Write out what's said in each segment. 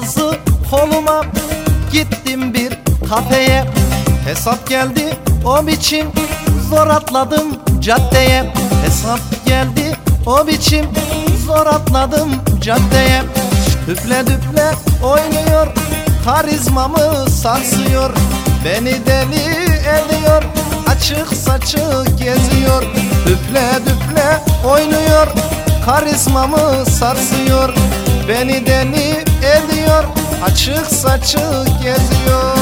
Kızı koluma. Gittim bir kafeye. Hesap geldi o biçim. Zor atladım caddeye. Hesap geldi o biçim. Zor atladım caddeye. Düple düple oynuyor. Karizmamı sarsıyor. Beni deli ediyor. Açık saçı geziyor. Düple düple oynuyor. Karizmamı sarsıyor. Beni deli Açık saçı geziyor.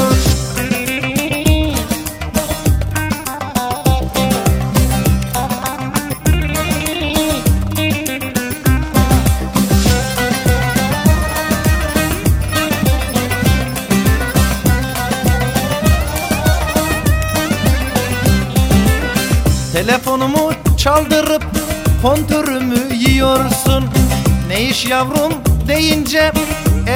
Telefonumu çaldırıp kontörümü yiyorsun. Ne iş yavrum deyince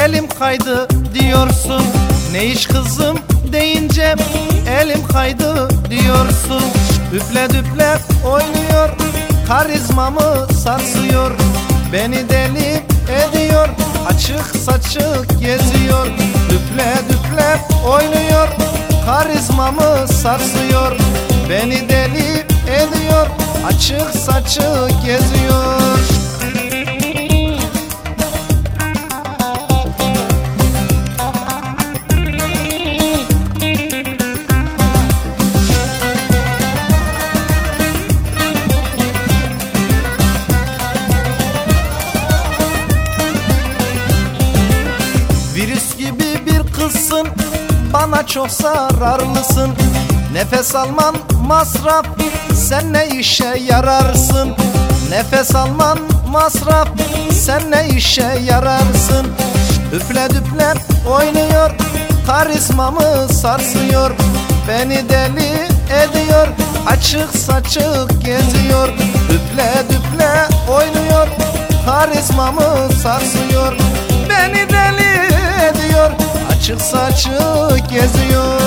elim kaydı diyorsun. Ne iş kızım deyince elim kaydı diyorsun. Üple düple oynuyor karizmamı sarsıyor. Beni deli ediyor açık saçık geziyor. Düple düple oynuyor karizmamı sarsıyor. Beni deli ediyor Açık saçı geziyor kızsın Bana çok zararlısın Nefes alman masraf Sen ne işe yararsın? Nefes alman masraf Sen ne işe yararsın? Üfle düple oynuyor Karizmamı sarsıyor. Beni deli ediyor Açık saçık geziyor. Üfle düple oynuyor Karizmamı sarsıyor. Beni Açık saçık geziyor